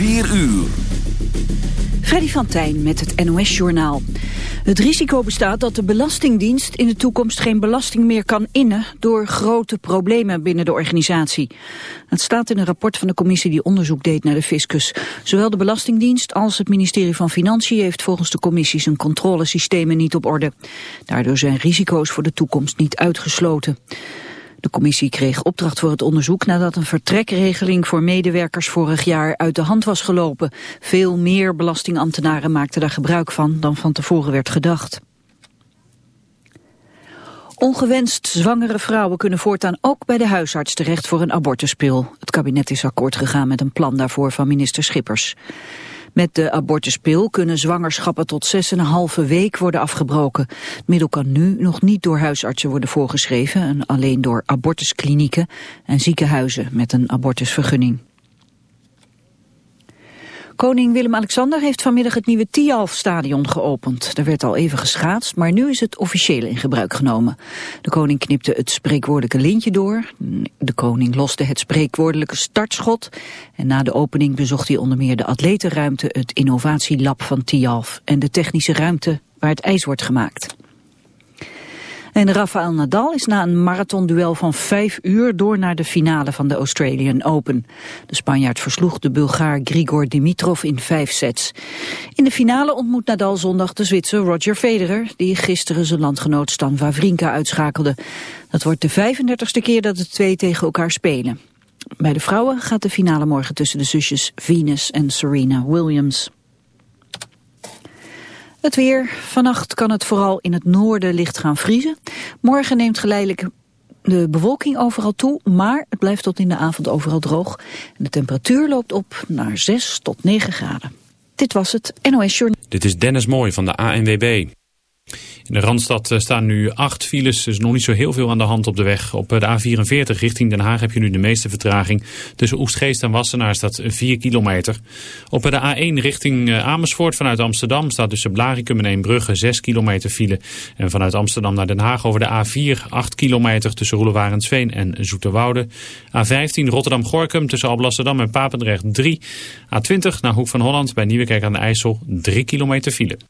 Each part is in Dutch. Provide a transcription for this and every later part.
4 uur. Freddy van Tijn met het NOS-journaal. Het risico bestaat dat de Belastingdienst in de toekomst geen belasting meer kan innen door grote problemen binnen de organisatie. Het staat in een rapport van de commissie die onderzoek deed naar de fiscus. Zowel de Belastingdienst als het ministerie van Financiën heeft volgens de commissie zijn controlesystemen niet op orde. Daardoor zijn risico's voor de toekomst niet uitgesloten. De commissie kreeg opdracht voor het onderzoek nadat een vertrekregeling voor medewerkers vorig jaar uit de hand was gelopen. Veel meer belastingambtenaren maakten daar gebruik van dan van tevoren werd gedacht. Ongewenst zwangere vrouwen kunnen voortaan ook bij de huisarts terecht voor een abortuspil. Het kabinet is akkoord gegaan met een plan daarvoor van minister Schippers. Met de abortuspil kunnen zwangerschappen tot 6,5 week worden afgebroken. Het middel kan nu nog niet door huisartsen worden voorgeschreven... en alleen door abortusklinieken en ziekenhuizen met een abortusvergunning. Koning Willem-Alexander heeft vanmiddag het nieuwe Tialf-stadion geopend. Er werd al even geschaatst, maar nu is het officieel in gebruik genomen. De koning knipte het spreekwoordelijke lintje door. De koning loste het spreekwoordelijke startschot. En na de opening bezocht hij onder meer de atletenruimte, het innovatielab van Tialf en de technische ruimte waar het ijs wordt gemaakt. En Rafael Nadal is na een marathonduel van vijf uur door naar de finale van de Australian Open. De Spanjaard versloeg de Bulgaar Grigor Dimitrov in vijf sets. In de finale ontmoet Nadal zondag de Zwitser Roger Federer, die gisteren zijn landgenoot Stan Wawrinka uitschakelde. Dat wordt de 35ste keer dat de twee tegen elkaar spelen. Bij de vrouwen gaat de finale morgen tussen de zusjes Venus en Serena Williams. Het weer. Vannacht kan het vooral in het noorden licht gaan vriezen. Morgen neemt geleidelijk de bewolking overal toe, maar het blijft tot in de avond overal droog. De temperatuur loopt op naar 6 tot 9 graden. Dit was het NOS Journal. Dit is Dennis Mooi van de ANWB. In de Randstad eh, staan nu acht files, dus nog niet zo heel veel aan de hand op de weg. Op de A44 richting Den Haag heb je nu de meeste vertraging. Tussen Oestgeest en Wassenaar staat 4 kilometer. Op de A1 richting eh, Amersfoort vanuit Amsterdam staat tussen Blarikum en Eembrugge 6 kilometer file. En vanuit Amsterdam naar Den Haag over de A4 8 kilometer tussen Roelewarensveen en Zoeterwoude. A15 Rotterdam-Gorkum tussen Alblasserdam en Papendrecht 3. A20 naar Hoek van Holland bij Nieuwekerk aan de IJssel 3 kilometer file.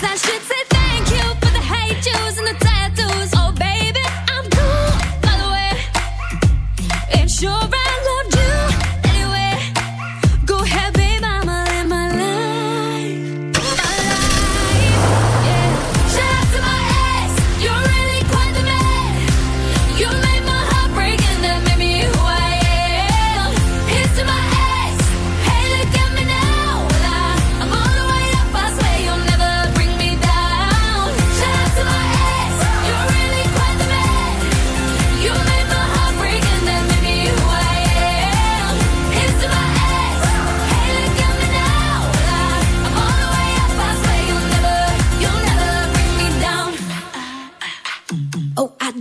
Zerschnitt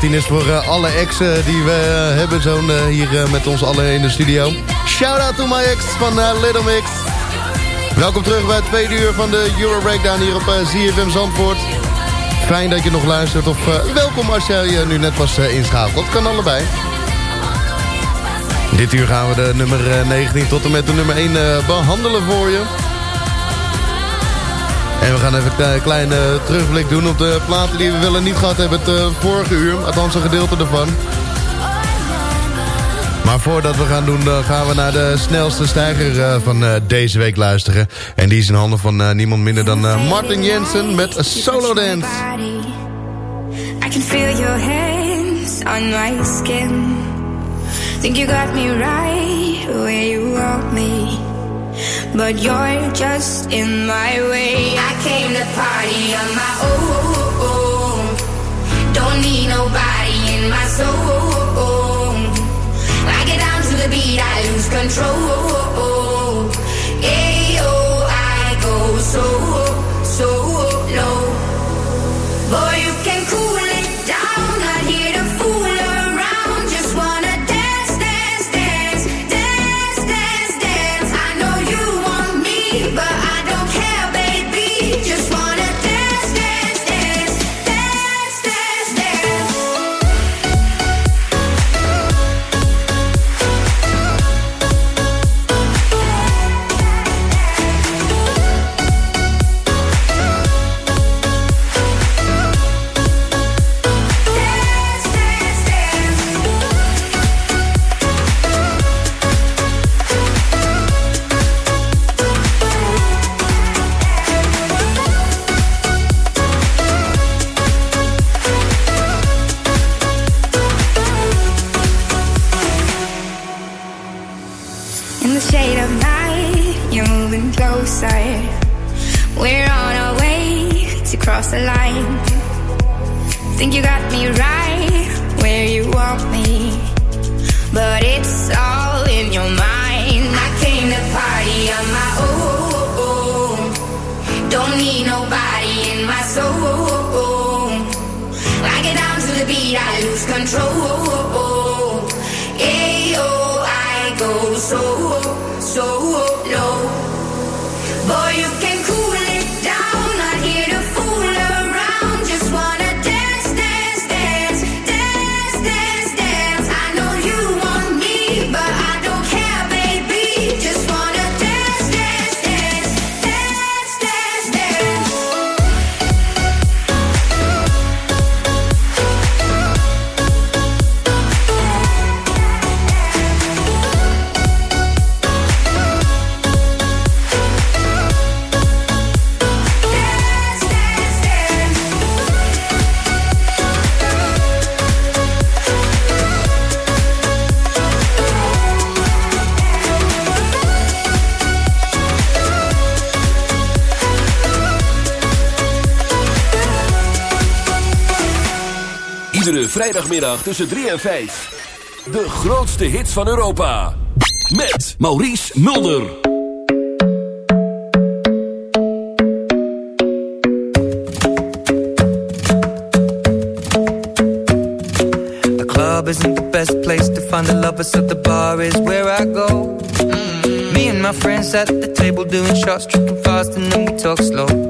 2018 is voor eh, alle exen die we eh, hebben zo'n eh, hier met ons allen in de studio. Shout out to my ex van Little Mix. Welkom terug bij het tweede uur van de Euro Breakdown hier op ZFM Zandvoort. Fijn dat je nog luistert of welkom als jij je nu net was inschakelt. Kan allebei. Dit uur gaan we de nummer 19 tot en met de nummer 1 behandelen voor je. En we gaan even een kleine terugblik doen op de platen die we willen niet gehad hebben het eh, vorige uur. Althans een gedeelte ervan. Maar voordat we gaan doen, eh, gaan we naar de snelste stijger eh, van eh, deze week luisteren. En die is in handen van eh, niemand minder dan eh, Martin Jensen met Solo Dance. I can feel your hands on my skin. Think you got me right where you want me. But you're just in my way. I came to party on my own. Don't need nobody in my soul. I get down to the beat, I lose control. Ayo, I go so, so low. Boy, you can control. Vrijdagmiddag tussen 3 en 5. De grootste hits van Europa. Met Maurice Mulder. The club isn't the best place to find the lovers, so the bar is where I go. Mm. Me and my friends at the table doing shots, tripping fast, and then we talk slow.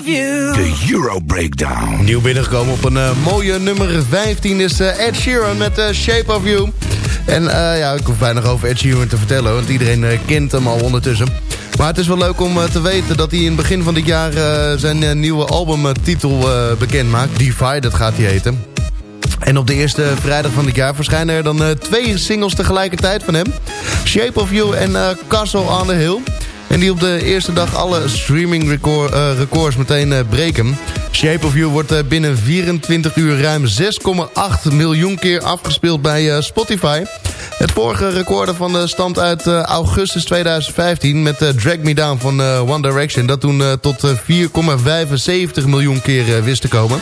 shape of you. De Euro Breakdown. Nieuw binnengekomen op een eh, mooie nummer 15 is eh, Ed Sheeran met eh, Shape of You. En eh, ja, ik hoef bijna nog over Ed Sheeran te vertellen, want iedereen kent hem al ondertussen. Maar het is wel leuk om te weten dat hij in het begin van dit jaar zijn nieuwe albumtitel eh, bekend maakt. Divided gaat hij heten. En op de eerste vrijdag van dit jaar verschijnen er dan twee singles tegelijkertijd van hem. Shape of You en eh, Castle on the Hill. En die op de eerste dag alle streaming record, eh, records meteen eh, breken. Shape of You wordt eh, binnen 24 uur ruim 6,8 miljoen keer afgespeeld bij Spotify. Het vorige record ervan eh, stamt uit augustus 2015 met Drag Me Down van One Direction. Dat toen tot eh, 4,75 miljoen keer wist te komen.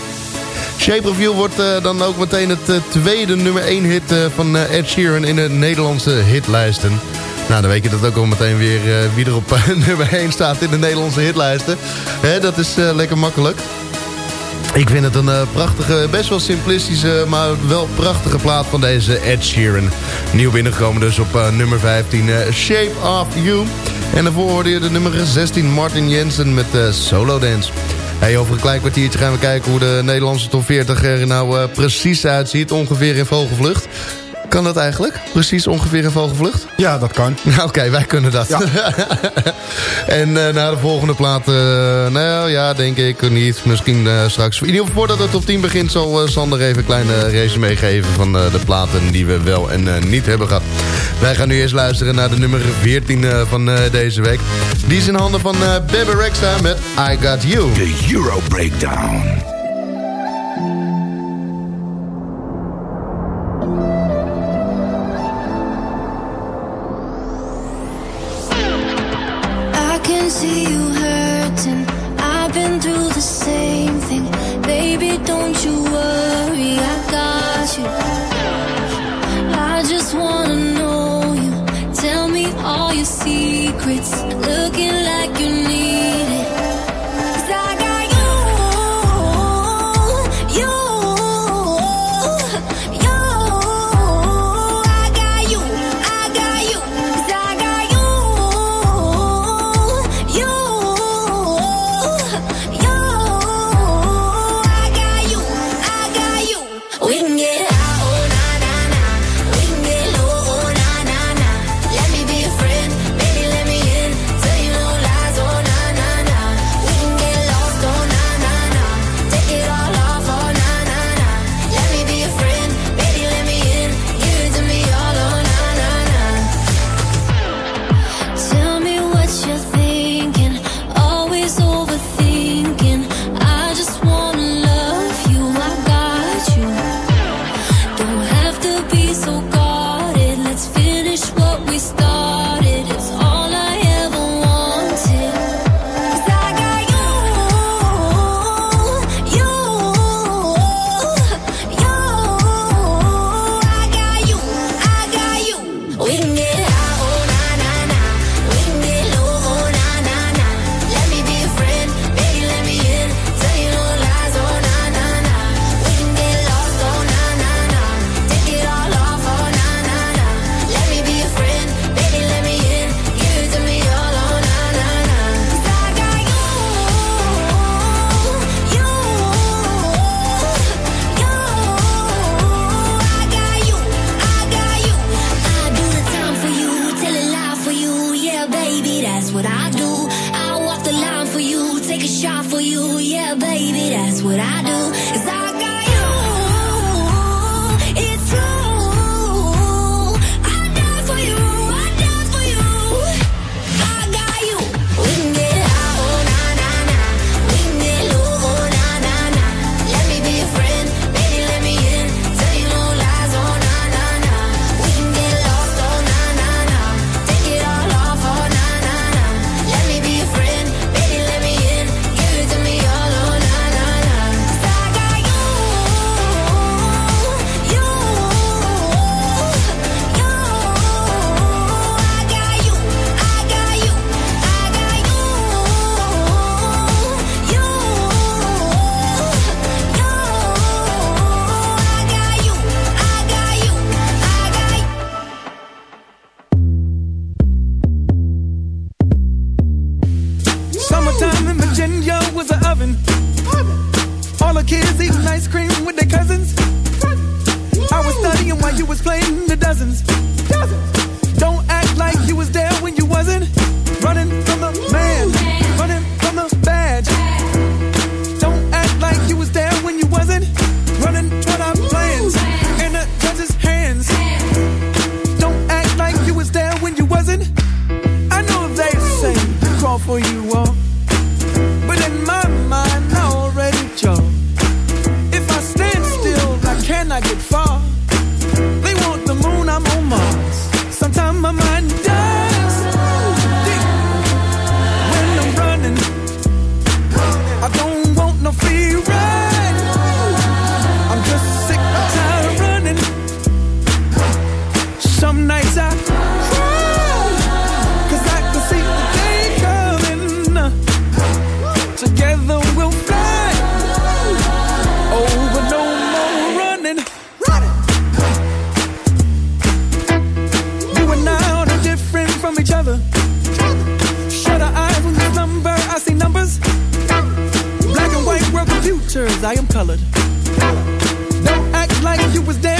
Shape of You wordt dan ook meteen het tweede nummer 1 hit van Ed Sheeran in de Nederlandse hitlijsten. Nou, dan weet je dat ook al meteen weer eh, wie er op eh, nummer 1 staat in de Nederlandse hitlijsten. Hè, dat is eh, lekker makkelijk. Ik vind het een prachtige, best wel simplistische, maar wel prachtige plaat van deze Ed Sheeran. Nieuw binnengekomen dus op nummer 15, Shape of You. En daarvoor hoorde je de nummer 16, Martin Jensen met Solo Dance. Hey, over een klein kwartiertje gaan we kijken hoe de Nederlandse top 40 er nou precies uitziet. Ongeveer in vogelvlucht. Kan dat eigenlijk? Precies ongeveer een vogelvlucht? Ja, dat kan. Oké, wij kunnen dat. En eh, naar de volgende plaat, eh, nou ja, denk ik niet. Misschien eh, straks. In ieder geval voordat het op 10 begint zal Sander even een kleine resume geven... van de platen die we wel en niet hebben gehad. Wij gaan nu eerst luisteren naar de nummer 14 van deze week. Die is in handen van Bebe Rexha met I Got You. De Euro Breakdown. the same thing. Baby, don't you worry, I got you. I just wanna know you. Tell me all your secrets. Looking colored. Don't act like you was dead.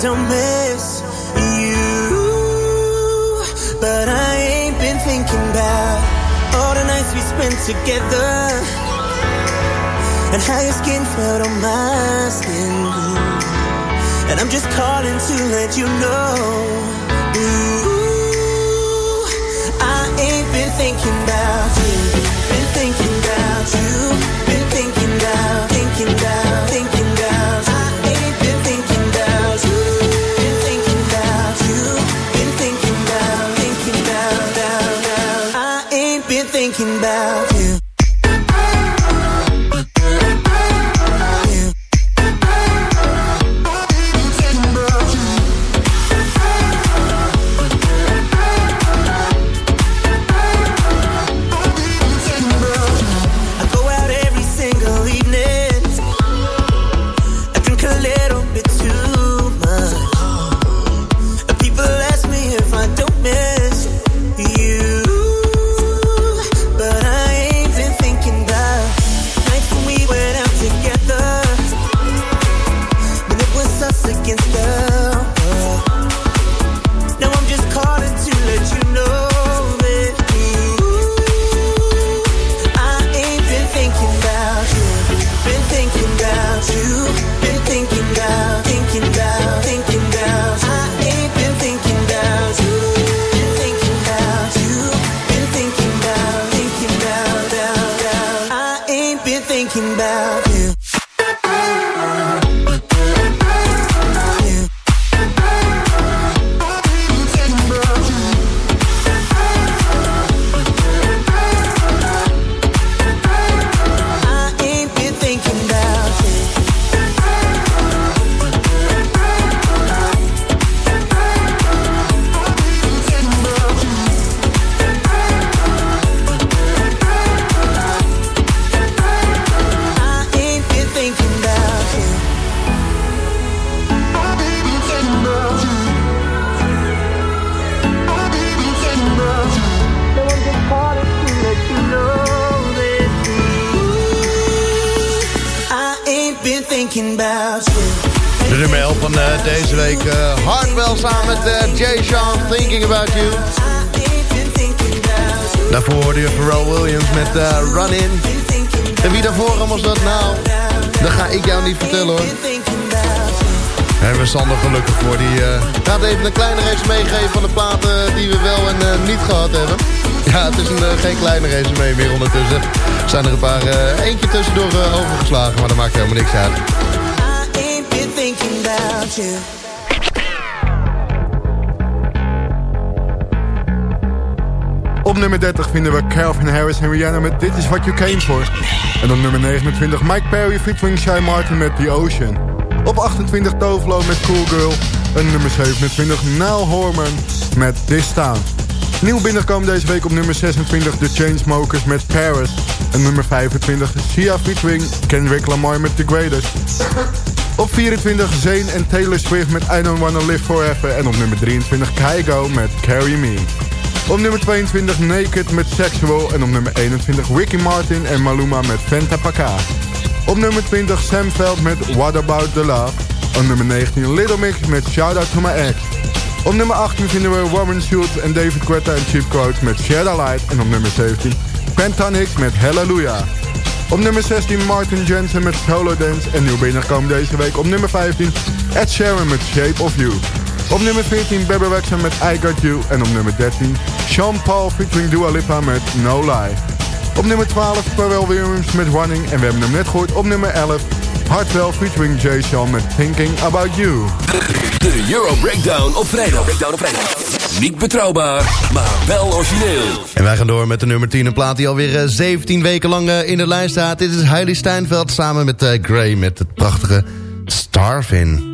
don't miss you. But I ain't been thinking about all the nights we spent together and how your skin felt on my skin. And I'm just calling to let you know Ja, het is een, eh, geen kleine race mee meer ondertussen. Er zijn er een paar eh, eentje tussendoor eh, overgeslagen, maar dat maakt helemaal niks uit. Op nummer 30 vinden we Calvin Harris en Rihanna met This Is What You Came For. En op nummer 29 Mike Perry featuring Shy Martin met The Ocean. Op 28 Tovlo met Cool Girl. En nummer 27 Nile Horman met This Town. Nieuw binnenkomen deze week op nummer 26 The Chainsmokers met Paris. En nummer 25 Sia featuring Kendrick Lamar met The Greatest. Op 24 Zayn en Taylor Swift met I Don't Wanna Live Forever. En op nummer 23 Kygo met Carry Me. Op nummer 22 Naked met Sexual. En op nummer 21 Ricky Martin en Maluma met Fanta Paka. Op nummer 20 Sam Veld met What About The Love. Op nummer 19 Little Mix met Shout Out To My Ex. Op nummer 18 vinden we Warren Schultz en David Guetta en Cheap Quotes met the Light. En op nummer 17 Pentanix met Hallelujah. Op nummer 16 Martin Jensen met Solo Dance. En nieuw binnenkomen deze week op nummer 15 Ed Sheeran met Shape of You. Op nummer 14 Bebe met I Got You. En op nummer 13 Sean Paul featuring Dua Lipa met No Lie. Op nummer 12 Pharrell Williams met Running. En we hebben hem net gehoord op nummer 11 Hartwell featuring Jay Sean met Thinking About You. De Euro Breakdown op vrijdag. Breakdown op vrijdag. Niet betrouwbaar, maar wel origineel. En wij gaan door met de nummer 10. Een plaat die alweer eh, 17 weken lang eh, in de lijst staat. Dit is Heidi Steinfeld samen met eh, Gray met het prachtige Starvin.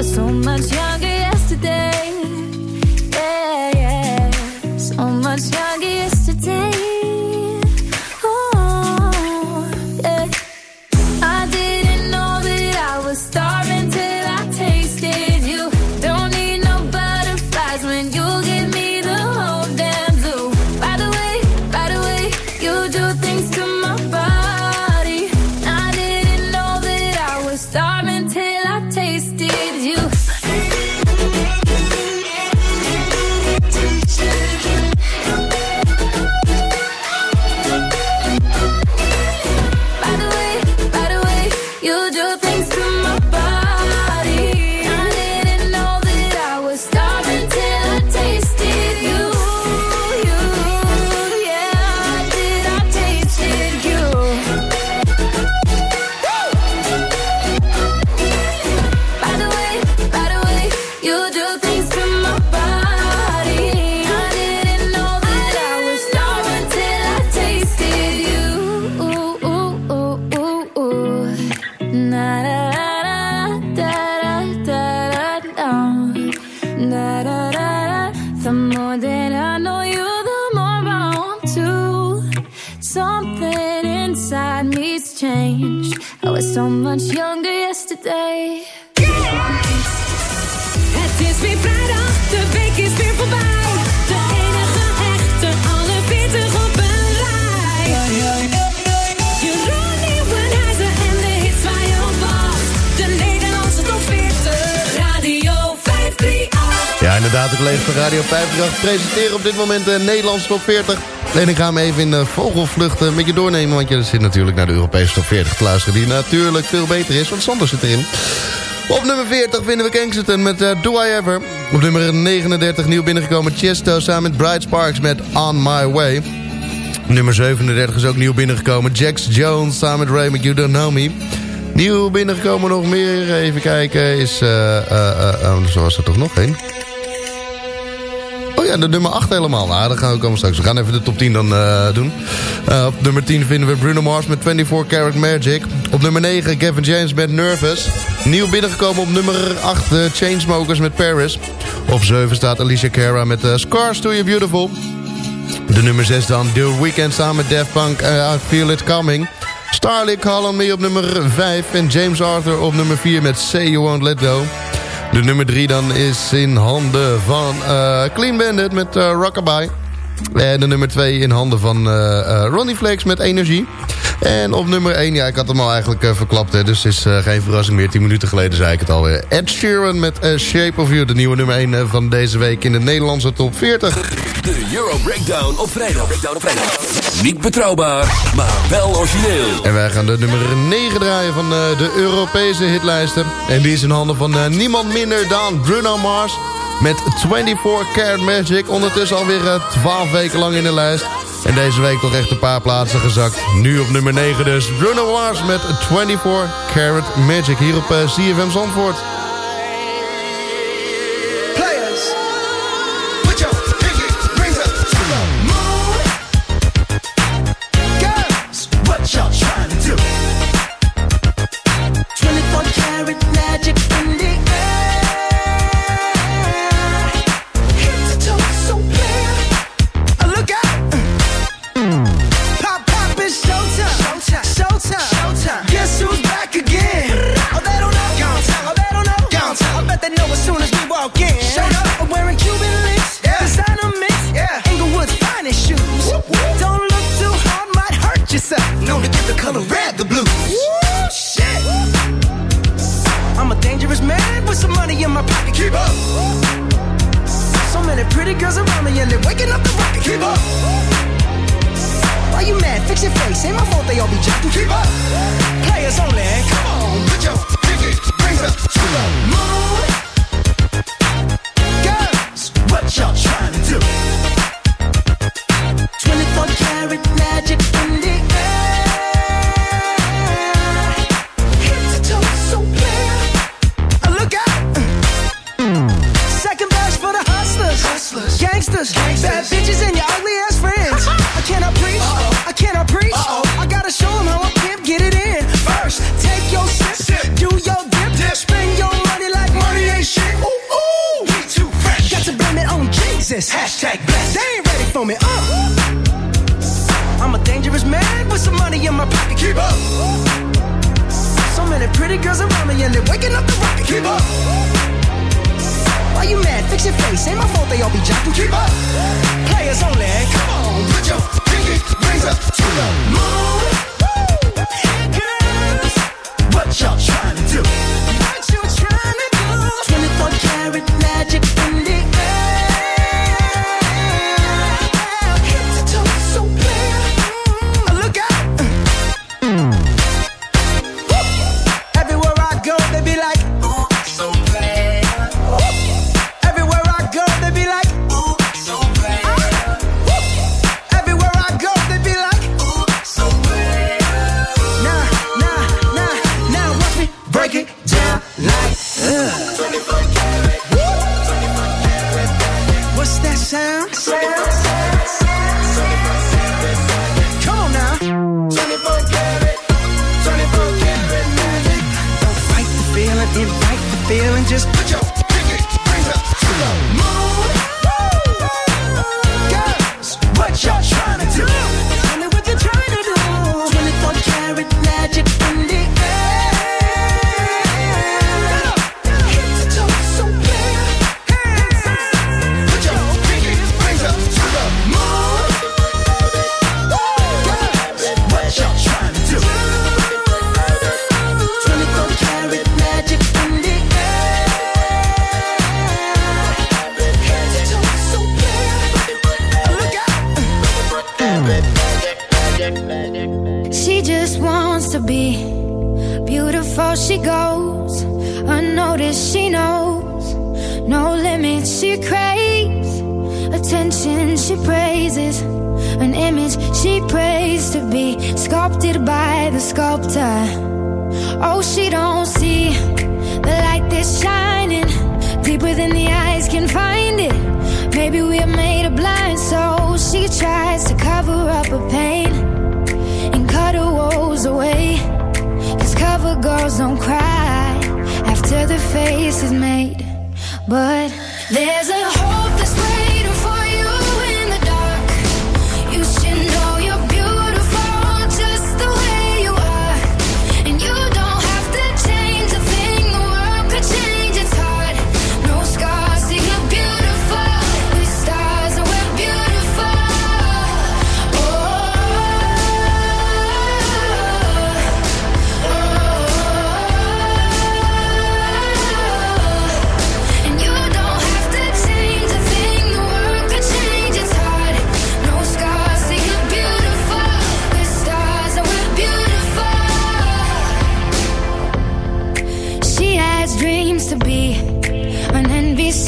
Was so much younger Radio 538 presenteren op dit moment de Nederlandse top 40. En ik ga hem even in de vogelvlucht een beetje doornemen, want je zit natuurlijk naar de Europese top 40 te luisteren, die natuurlijk veel beter is, want Sander zit erin. Op nummer 40 vinden we Kensington met eh, Do I Ever. Op nummer 39 nieuw binnengekomen Chesto samen met Bright Sparks met On My Way. Nummer 37 is ook nieuw binnengekomen Jax Jones samen met Ray met You Don't Know Me. Nieuw binnengekomen nog meer, even kijken, is... oh, zo was er toch nog één. Ja, de nummer 8 helemaal. Nou, daar gaan we komen straks. We gaan even de top 10 dan eh, doen. Eh, op nummer 10 vinden we Bruno Mars met 24 Karat Magic. Op nummer 9 Gavin James met Nervous. Nieuw binnengekomen op nummer 8 de Chainsmokers met Paris. Op 7 staat Alicia Cara met eh, Scars to You Beautiful. De nummer 6 dan The Weeknd samen met Daft Punk eh, I Feel It Coming. Starlick Holland mee op nummer 5 en James Arthur op nummer 4 met Say You Won't Let Go. De nummer 3 dan is in handen van eh, Clean Bandit met eh, Rockabye. En de nummer 2 in handen van eh, Ronnie Flex met Energie. En op nummer 1, ja, ik had hem al eigenlijk eh, verklapt, hè, dus het is eh, geen verrassing meer. 10 minuten geleden zei ik het alweer. Ed Sheeran met eh, Shape of You, de nieuwe nummer 1 van deze week in de Nederlandse top 40. De Euro Breakdown op vrijdag. Breakdown op vrijdag. Niet betrouwbaar, maar wel origineel. En wij gaan de nummer 9 draaien van de Europese hitlijsten. En die is in handen van niemand minder dan Bruno Mars. Met 24 Karat Magic. Ondertussen alweer eh, 12 weken lang in de lijst. En deze week toch echt een paar plaatsen gezakt. Nu op nummer 9 dus. Bruno Mars met 24 Karat Magic. Hier op eh, CFM Zandvoort.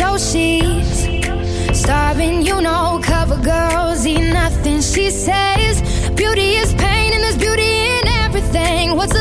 so she's starving, you know, cover girls eat nothing. She says, Beauty is pain, and there's beauty in everything. What's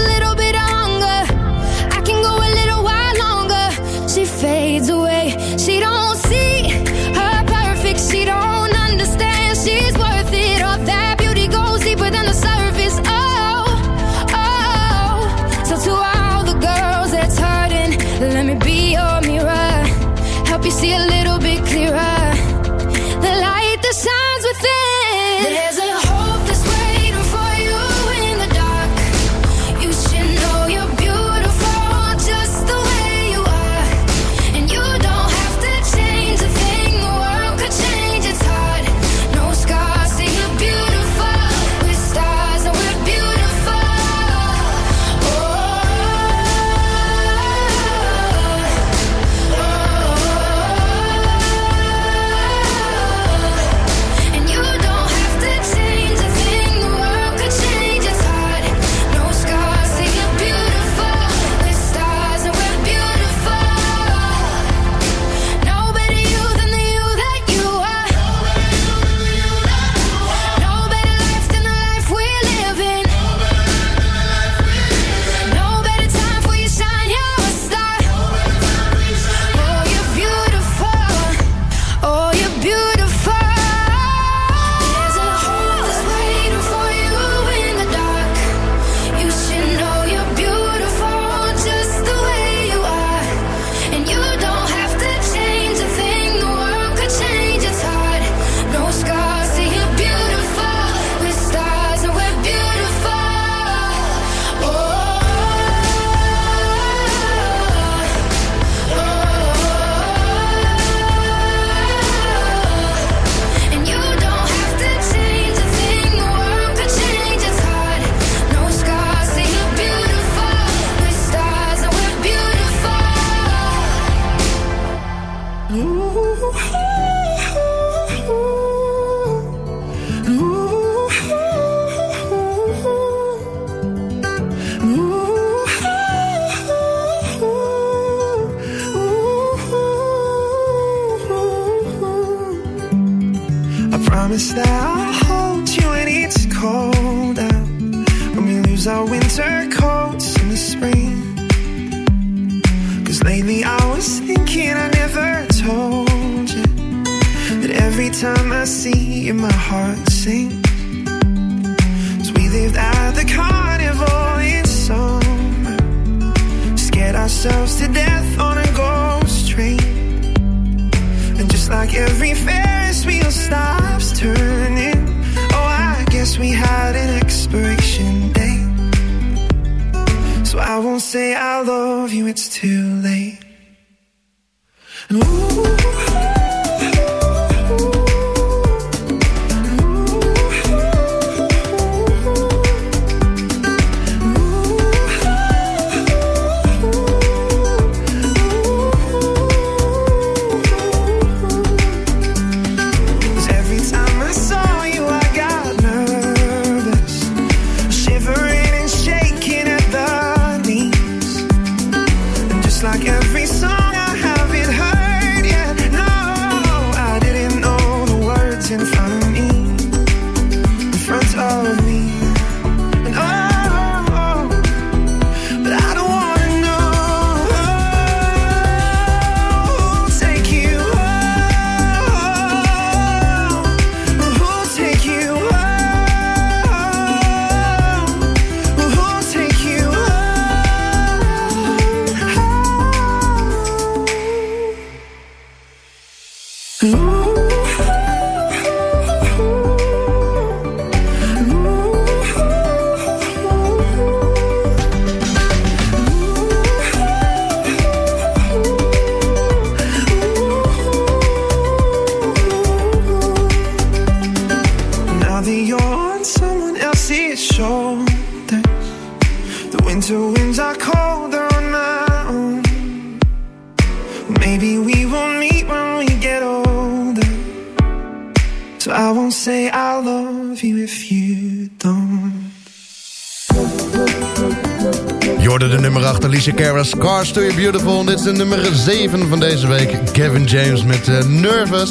Cars to You Beautiful. Dit is de nummer 7 van deze week. Kevin James met eh, Nervous.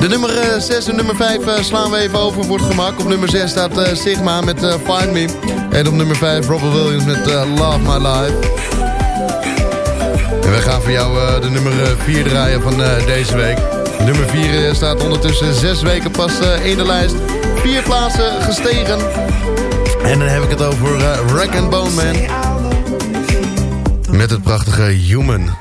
De nummer 6 en nummer 5 slaan we even over voor het gemak. Op nummer 6 staat eh, Sigma met eh, Find Me. En op nummer 5 Robert Williams met eh, Love My Life. En we gaan voor jou eh, de nummer 4 draaien van eh, deze week. Nummer 4 staat ondertussen 6 weken pas eh, in de lijst. Vier plaatsen gestegen. En dan heb ik het over uh, Rack and Bone Man. Met het prachtige Human.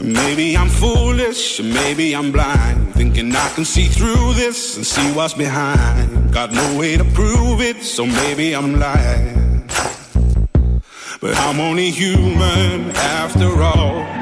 Maybe I'm foolish, maybe I'm blind. Thinking I can see through this and see what's behind. Got no way to prove it, so maybe I'm lying. But I'm only human after all.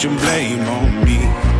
Put your blame on me.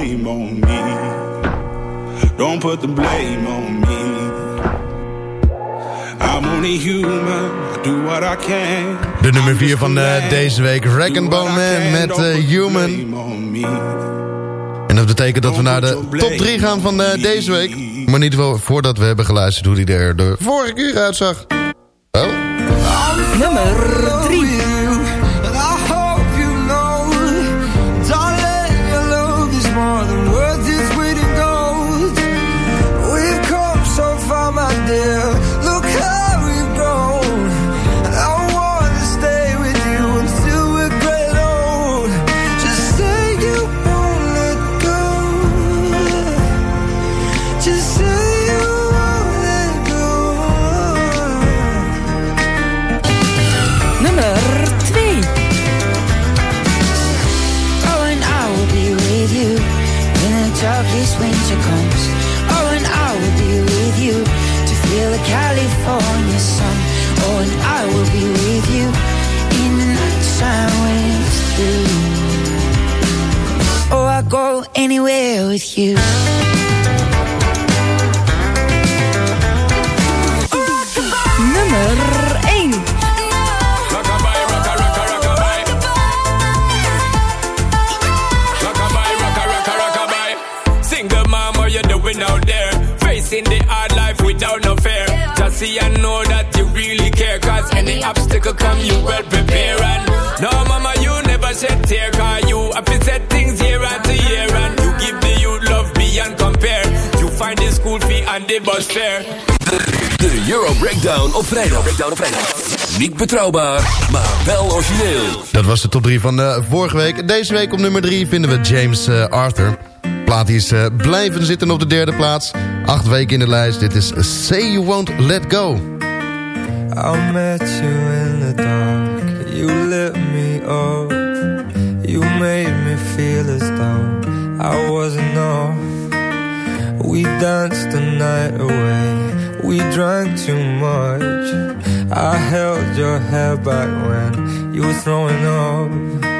Blame on me. Don't put the blame on me. I'm only human. I do what I can. De nummer 4 van eh, deze week, Rack and Bone Man met eh, Human. En dat betekent dat we naar de top 3 gaan van eh, deze week. Maar niet wel voordat we hebben geluisterd hoe die er de vorige uur uitzag. Oh. Nummer Turkish winter comes. Oh, and I will be with you to feel the California sun. Oh, and I will be with you in the nighttime when it's through. Oh, I'll go anywhere with you. Number. See and know that you really care. Cause any obstacle come, you well prepare. And no, mama, you never shed tear. Cause you have to set things year after year. And you give the youth love beyond compare. You find the school fee and the bus fare. De Euro Breakdown op vrijdag. Breakdown op vrijdag. Niet betrouwbaar, maar wel origineel. Dat was de top 3 van eh, vorige week. Deze week op nummer 3 vinden we James eh, Arthur. Plaat is eh, blijven zitten op de derde plaats. Acht weken in de lijst. Dit is Say You Won't Let Go. I met you in the dark, you lit me up. You made me feel as though I wasn't off. We danced the night away, we drank too much. I held your hair back when you were throwing up.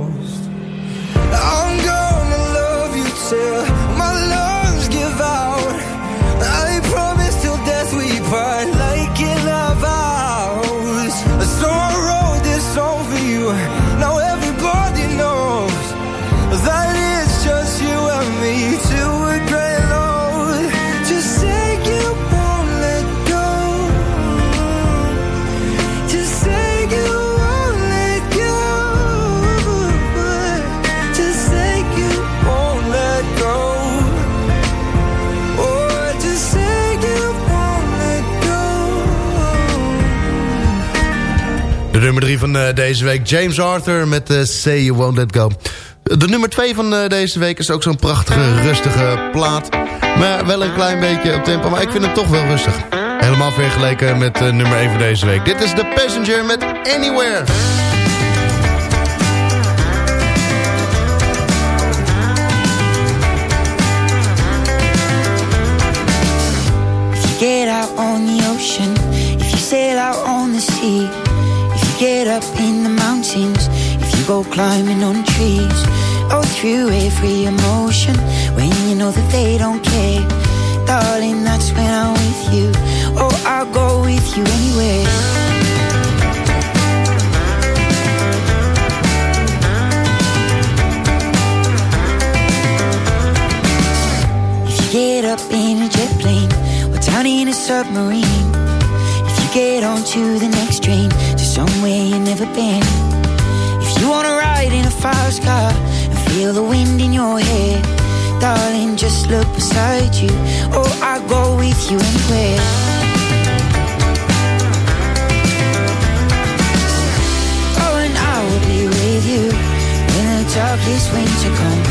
Nummer 3 van eh, deze week, James Arthur met eh, Say You Won't Let Go. De nummer 2 van eh, deze week is ook zo'n prachtige, rustige plaat. Maar wel een klein beetje op tempo, maar ik vind hem toch wel rustig. Helemaal vergeleken met nummer 1 van deze week. Dit is The Passenger met Anywhere. Get out on the ocean, if you sail out on the sea, get up in the mountains, if you go climbing on trees, or through every emotion when you know that they don't care, darling, that's when I'm with you. Oh, I'll go with you anywhere. get up in a jet plane or down in a submarine. If you get onto the next train, somewhere you've never been. If you wanna ride in a fast car and feel the wind in your hair, darling, just look beside you. Or I'll go with you anywhere. Oh, and I will be with you when the darkest winter comes.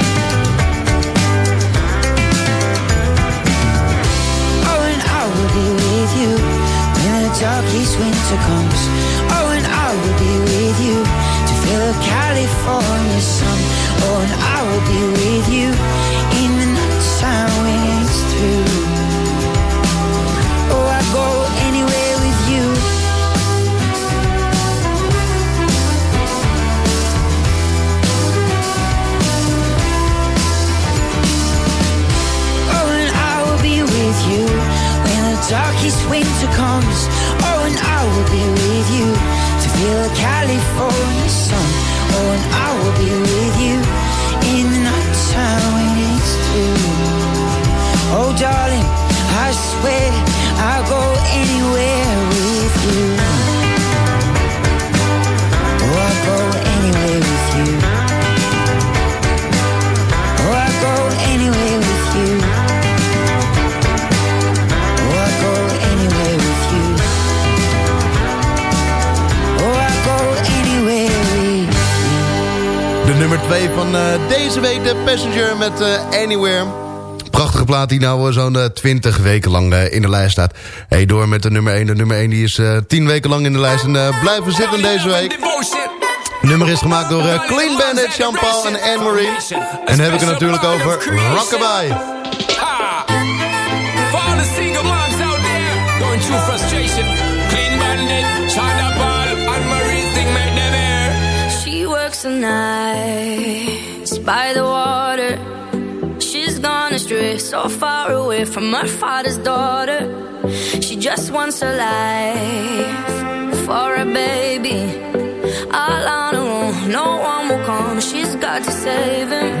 Darkest winter comes. Oh, and I will be with you to feel the California sun. Oh, and I will be with you darkest winter comes. Oh, and I will be with you to feel the California sun. Oh, and I will be with you in the nighttime when it's through. Oh, darling, I swear I'll go anywhere with you. Nummer 2 van eh, deze week, de Passenger met eh, Anywhere. Prachtige plaat die nou eh, zo'n eh, 20 weken lang in de lijst staat. Hey, door met de nummer 1. De nummer 1 die is eh 10 weken lang in de lijst en blijven zitten deze week. Het nummer is gemaakt door Clean Bandit, Jean-Paul en Anne-Marie. En dan heb ik het natuurlijk over Rockabye. For all the single moms out there going through frustration, clean bandit, China She works the nights by the water. She's gone astray, so far away from her father's daughter. She just wants a life for a baby. All on her own, no one will come. She's got to save him.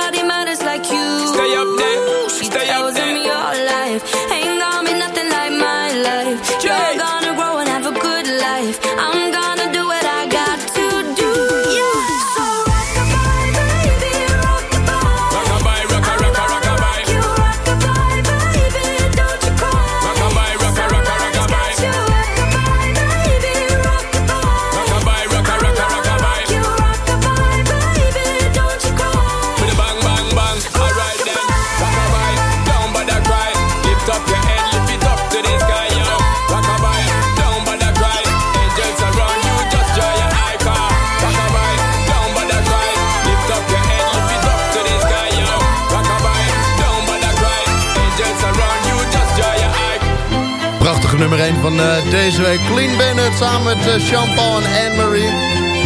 deze week. Clean Bennett samen met eh, Jean-Paul en Anne-Marie.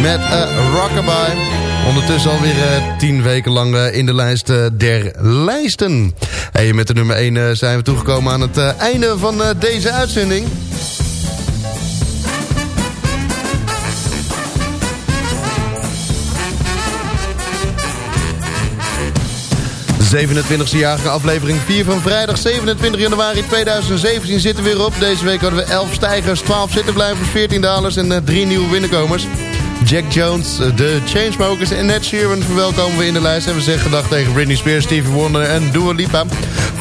Met eh, Rockabye. Ondertussen alweer eh 10 weken lang eh, in de lijst eh, der lijsten. Hey, met de nummer 1 eh, zijn we toegekomen aan het eh, einde van eh, deze uitzending. 27e jarige aflevering 4 van vrijdag 27 januari 2017 zitten weer op. Deze week hadden we 11 stijgers, 12 zittenblijvers, 14 dalers en eh, 3 nieuwe binnenkomers. Jack Jones, eh, de Chainsmokers en Ned Sheeran verwelkomen we in de lijst. En we zeggen gedag tegen Britney Spears, Stevie Wonder en Dua Lipa.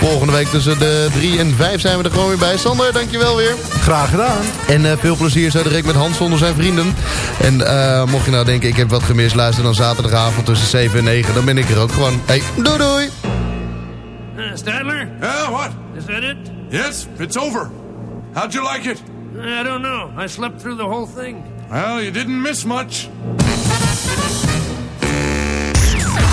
Volgende week tussen de 3 en 5 zijn we er gewoon weer bij. Sander, dankjewel weer. Graag gedaan. En eh, veel plezier zo direct met Hans zonder zijn vrienden. En eh, mocht je nou denken, ik heb wat gemist, luister dan zaterdagavond tussen 7 en 9. Dan ben ik er ook gewoon. Hey, doei doei! Uh, Stadler? Yeah, what? Is that it? Yes, it's over. How'd you like it? I don't know. I slept through the whole thing. Well, you didn't miss much.